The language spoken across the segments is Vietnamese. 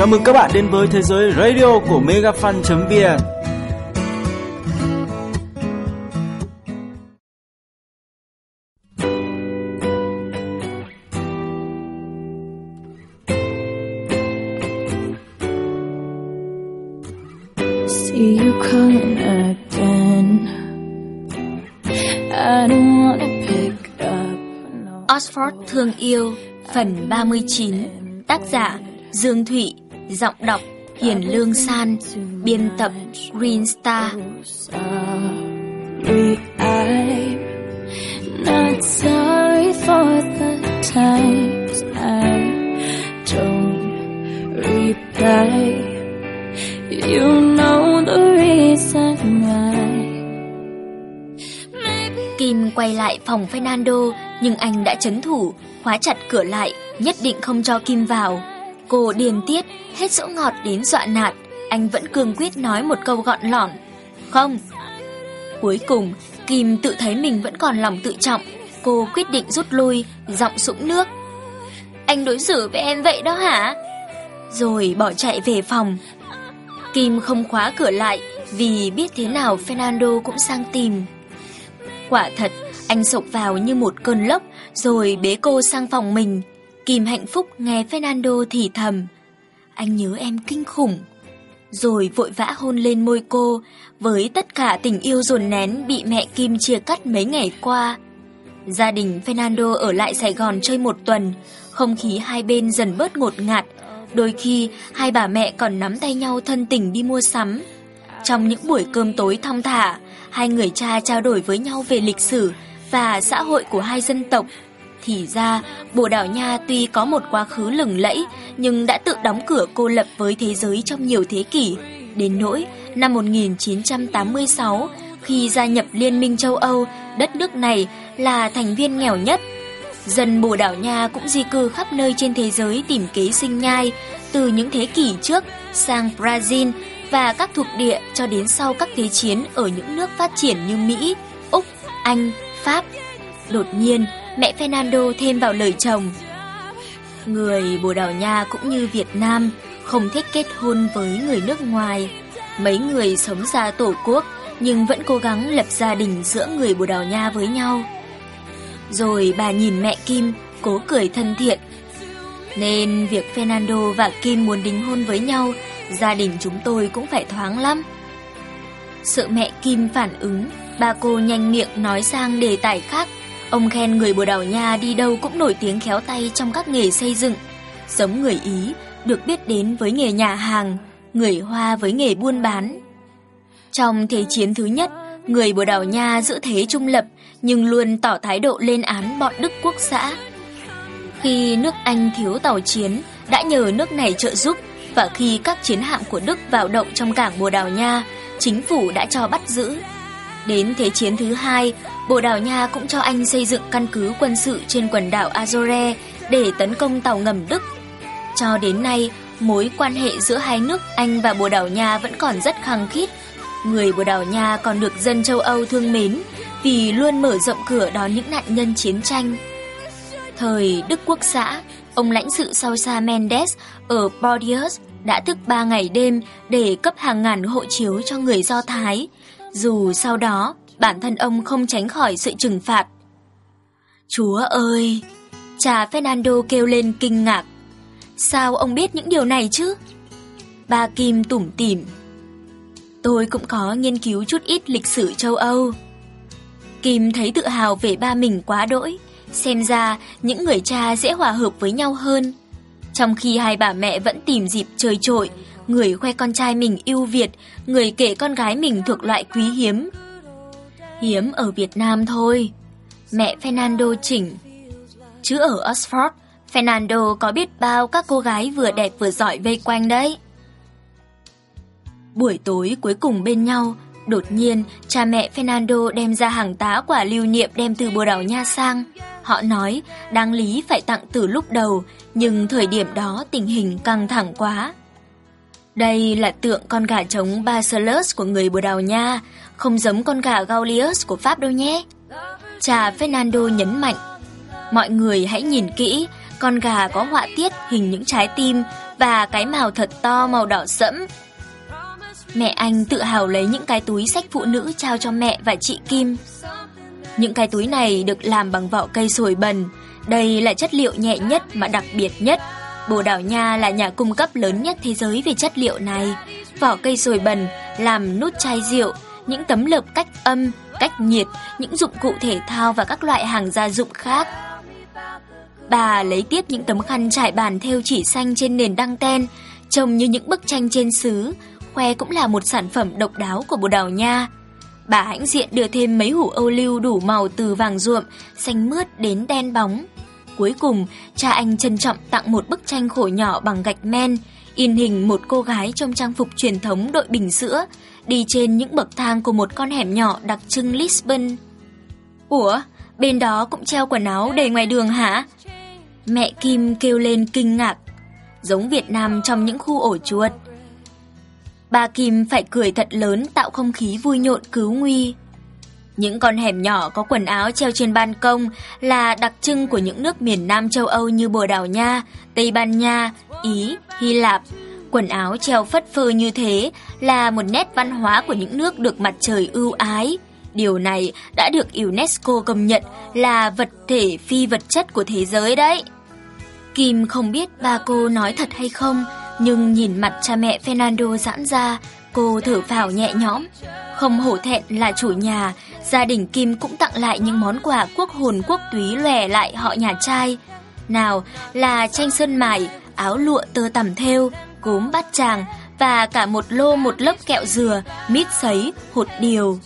Chào mừng các bạn đến với thế giới radio của megafan.vn See you coming again. I don't wanna pick up. No. Oxford thương yêu phần 39 Tác giả Dương Thụy Giọng đọc Hiền Lương San, Biên tập Green Star not sorry for the times I don't reply. You know the reason why. Kim quay lại phòng Fernando, Nhưng anh đã chấn thủ, Khóa chặt cửa lại, Nhất định không cho Kim vào Cô điềm tiết Hết dỗ ngọt đến dọa nạt. Anh vẫn cương quyết nói một câu gọn lỏn Không. Cuối cùng Kim tự thấy mình vẫn còn lòng tự trọng. Cô quyết định rút lui Giọng sũng nước. Anh đối xử với em vậy đó hả? Rồi bỏ chạy về phòng. Kim không khóa cửa lại Vì biết thế nào Fernando cũng sang tìm. Quả thật, anh sộc vào như một cơn lốc rồi bế cô sang phòng mình. Kim hạnh phúc nghe Fernando thì thầm. Anh nhớ em kinh khủng. Rồi vội vã hôn lên môi cô với tất cả tình yêu dồn nén bị mẹ Kim chia cắt mấy ngày qua. Gia đình Fernando ở lại Sài Gòn chơi một tuần, không khí hai bên dần bớt ngột ngạt. Đôi khi, hai bà mẹ còn nắm tay nhau thân tình đi mua sắm. Trong những buổi cơm tối thong thả, hai người cha trao đổi với nhau về lịch sử và xã hội của hai dân tộc. Thì ra, Bồ Đào Nha tuy có một quá khứ lừng lẫy, nhưng đã tự đóng cửa cô lập với thế giới trong nhiều thế kỷ. Đến nỗi, năm 1986, khi gia nhập Liên minh châu Âu, đất nước này là thành viên nghèo nhất. Dân Bồ Đào Nha cũng di cư khắp nơi trên thế giới tìm kế sinh nhai, từ những thế kỷ trước sang Brazil và các thuộc địa cho đến sau các thế chiến ở những nước phát triển như Mỹ, Úc, Anh, Pháp. Đột nhiên, mẹ Fernando thêm vào lời chồng. Người Bồ Đào Nha cũng như Việt Nam không thích kết hôn với người nước ngoài. Mấy người sống xa tổ quốc nhưng vẫn cố gắng lập gia đình giữa người Bồ Đào Nha với nhau. Rồi bà nhìn mẹ Kim, cố cười thân thiện. Nên việc Fernando và Kim muốn đính hôn với nhau, gia đình chúng tôi cũng phải thoáng lắm. Sợ mẹ Kim phản ứng, bà cô nhanh miệng nói sang đề tài khác. Ông khen người Bồ Đào Nha đi đâu cũng nổi tiếng khéo tay trong các nghề xây dựng. Giống người Ý, được biết đến với nghề nhà hàng, người Hoa với nghề buôn bán. Trong Thế chiến thứ nhất, người Bồ Đào Nha giữ thế trung lập nhưng luôn tỏ thái độ lên án bọn Đức Quốc xã. Khi nước Anh thiếu tàu chiến, đã nhờ nước này trợ giúp và khi các chiến hạm của Đức vào động trong cảng Bồ Đào Nha, chính phủ đã cho bắt giữ. Đến Thế chiến thứ hai, Bồ Đào Nha cũng cho Anh xây dựng căn cứ quân sự trên quần đảo Azore để tấn công tàu ngầm Đức. Cho đến nay, mối quan hệ giữa hai nước Anh và Bồ Đào Nha vẫn còn rất khăng khít. Người Bồ Đào Nha còn được dân châu Âu thương mến vì luôn mở rộng cửa đón những nạn nhân chiến tranh. Thời Đức Quốc xã, ông lãnh sự Sousa Mendes ở Bordeaux đã thức 3 ngày đêm để cấp hàng ngàn hộ chiếu cho người Do Thái, dù sau đó bản thân ông không tránh khỏi sự trừng phạt. Chúa ơi! Cha Fernando kêu lên kinh ngạc. Sao ông biết những điều này chứ? Ba Kim tủm tỉm. Tôi cũng có nghiên cứu chút ít lịch sử châu Âu. Kim thấy tự hào về ba mình quá đỗi, xem ra những người cha dễ hòa hợp với nhau hơn. Trong khi hai bà mẹ vẫn tìm dịp chơi trội, người khoe con trai mình ưu việt, người kể con gái mình thuộc loại quý hiếm. Hiếm ở Việt Nam thôi. Mẹ Fernando chỉnh. Chứ ở Oxford, Fernando có biết bao các cô gái vừa đẹp vừa giỏi vây quanh đấy. Buổi tối cuối cùng bên nhau, đột nhiên cha mẹ Fernando đem ra hàng tá quả lưu niệm đem từ Bồ Đào Nha sang. Họ nói đáng lý phải tặng từ lúc đầu, nhưng thời điểm đó tình hình căng thẳng quá. Đây là tượng con gà trống Bacillus của người Bồ Đào Nha, không giống con gà Gaulius của Pháp đâu nhé. Cha Fernando nhấn mạnh, mọi người hãy nhìn kỹ, con gà có họa tiết hình những trái tim và cái màu thật to màu đỏ sẫm. Mẹ anh tự hào lấy những cái túi sách phụ nữ trao cho mẹ và chị Kim. Những cái túi này được làm bằng vỏ cây sồi bần. Đây là chất liệu nhẹ nhất mà đặc biệt nhất. Bồ Đào Nha là nhà cung cấp lớn nhất thế giới về chất liệu này. Vỏ cây sồi bần làm nút chai rượu, những tấm lợp cách âm, cách nhiệt, những dụng cụ thể thao và các loại hàng gia dụng khác. Bà lấy tiếp những tấm khăn trải bàn theo chỉ xanh trên nền đăng ten, trông như những bức tranh trên xứ, khoe cũng là một sản phẩm độc đáo của Bồ Đào Nha. Bà hãnh diện đưa thêm mấy hủ âu lưu đủ màu từ vàng ruộm, xanh mướt đến đen bóng. Cuối cùng, cha anh trân trọng tặng một bức tranh khổ nhỏ bằng gạch men, in hình một cô gái trong trang phục truyền thống đội bình sữa, đi trên những bậc thang của một con hẻm nhỏ đặc trưng Lisbon. Ủa, bên đó cũng treo quần áo để ngoài đường hả? Mẹ Kim kêu lên kinh ngạc, giống Việt Nam trong những khu ổ chuột. Bà Kim phải cười thật lớn tạo không khí vui nhộn cứu nguy. Những con hẻm nhỏ có quần áo treo trên ban công là đặc trưng của những nước miền Nam châu Âu như Bồ Đào Nha, Tây Ban Nha, Ý, Hy Lạp. Quần áo treo phất phơ như thế là một nét văn hóa của những nước được mặt trời ưu ái. Điều này đã được UNESCO công nhận là vật thể phi vật chất của thế giới đấy. Kim không biết ba cô nói thật hay không, nhưng nhìn mặt cha mẹ Fernando giãn ra, cô thở phào nhẹ nhõm. Không hổ thẹn là chủ nhà, gia đình Kim cũng tặng lại những món quà quốc hồn quốc túy lẻ lại họ nhà trai. Nào là tranh sơn mài, áo lụa tơ tằm thêu, cốm bát tràng và cả một lô một lớp kẹo dừa, mít sấy, hột điều.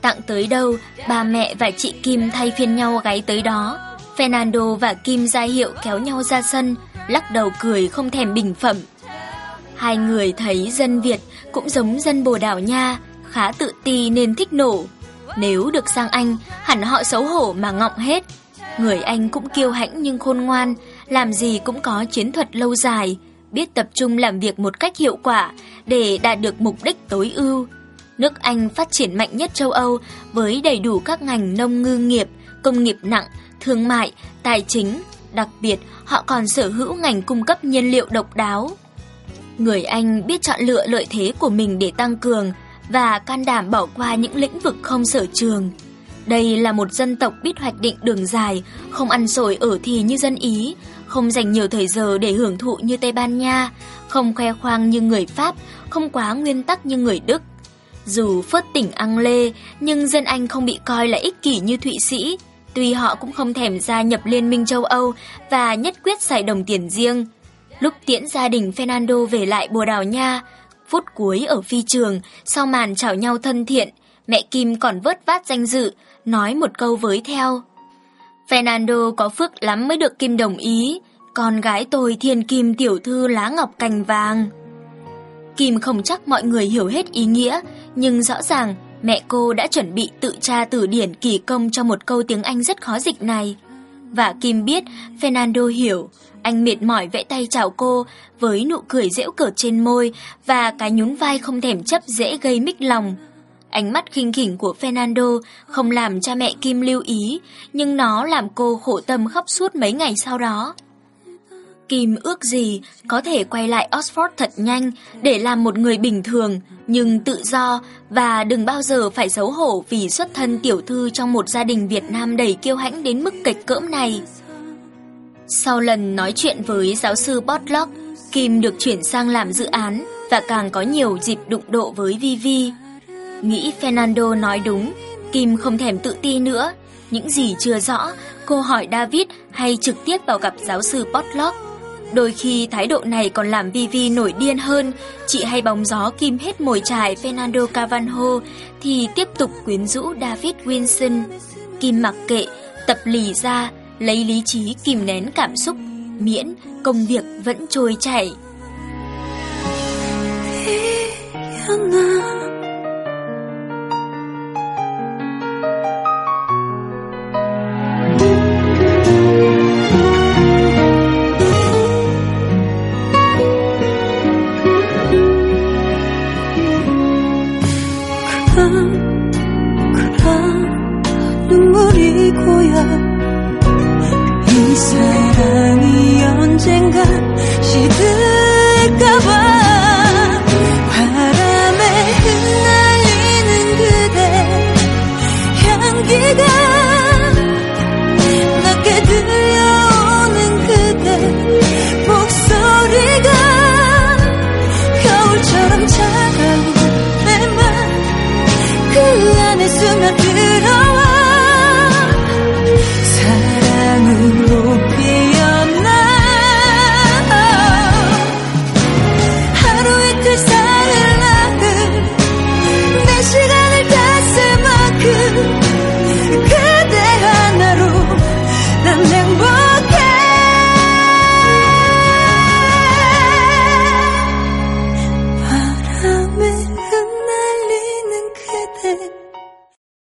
Tặng tới đâu, ba mẹ và chị Kim thay phiên nhau gáy tới đó. Fernando và Kim ra hiệu kéo nhau ra sân, lắc đầu cười không thèm bình phẩm. Hai người thấy dân Việt cũng giống dân Bồ Đào Nha, khá tự ti nên thích nổ. Nếu được sang Anh, hẳn họ xấu hổ mà ngọng hết. Người Anh cũng kiêu hãnh nhưng khôn ngoan, làm gì cũng có chiến thuật lâu dài, biết tập trung làm việc một cách hiệu quả để đạt được mục đích tối ưu. Nước Anh phát triển mạnh nhất châu Âu với đầy đủ các ngành nông ngư nghiệp, công nghiệp nặng, thương mại, tài chính. Đặc biệt, họ còn sở hữu ngành cung cấp nhiên liệu độc đáo. Người Anh biết chọn lựa lợi thế của mình để tăng cường và can đảm bỏ qua những lĩnh vực không sở trường. Đây là một dân tộc biết hoạch định đường dài, không ăn sổi ở thì như dân Ý, không dành nhiều thời giờ để hưởng thụ như Tây Ban Nha, không khoe khoang như người Pháp, không quá nguyên tắc như người Đức. Dù phớt tỉnh Ang Lê, nhưng dân Anh không bị coi là ích kỷ như Thụy Sĩ. Tuy họ cũng không thèm gia nhập Liên minh châu Âu và nhất quyết xài đồng tiền riêng. Lúc tiễn gia đình Fernando về lại Bồ Đào Nha, phút cuối ở phi trường, sau màn chào nhau thân thiện, mẹ Kim còn vớt vát danh dự, nói một câu với theo. Fernando có phước lắm mới được Kim đồng ý, con gái tôi thiên kim tiểu thư lá ngọc cành vàng. Kim không chắc mọi người hiểu hết ý nghĩa, nhưng rõ ràng mẹ cô đã chuẩn bị tự tra từ điển kỳ công cho một câu tiếng Anh rất khó dịch này. Và Kim biết Fernando hiểu, anh mệt mỏi vẽ tay chào cô với nụ cười dễu cợt trên môi và cái nhún vai không thèm chấp dễ gây mích lòng. Ánh mắt khinh khỉnh của Fernando không làm cha mẹ Kim lưu ý, nhưng nó làm cô khổ tâm khóc suốt mấy ngày sau đó. Kim ước gì có thể quay lại Oxford thật nhanh để làm một người bình thường, nhưng tự do và đừng bao giờ phải xấu hổ vì xuất thân tiểu thư trong một gia đình Việt Nam đầy kiêu hãnh đến mức kịch cỡm này. Sau lần nói chuyện với giáo sư Botlock, Kim được chuyển sang làm dự án và càng có nhiều dịp đụng độ với Vivi. Nghĩ Fernando nói đúng, Kim không thèm tự ti nữa. Những gì chưa rõ, cô hỏi David hay trực tiếp vào gặp giáo sư Potlock. Đôi khi thái độ này còn làm Vivi nổi điên hơn, chị hay bóng gió Kim hết mồi trải Fernando Cavanho thì tiếp tục quyến rũ David Wilson. Kim mặc kệ, tập lì ra, lấy lý trí kìm nén cảm xúc, miễn công việc vẫn trôi chảy. 눈물이 고여 이 사랑이 언젠가 시들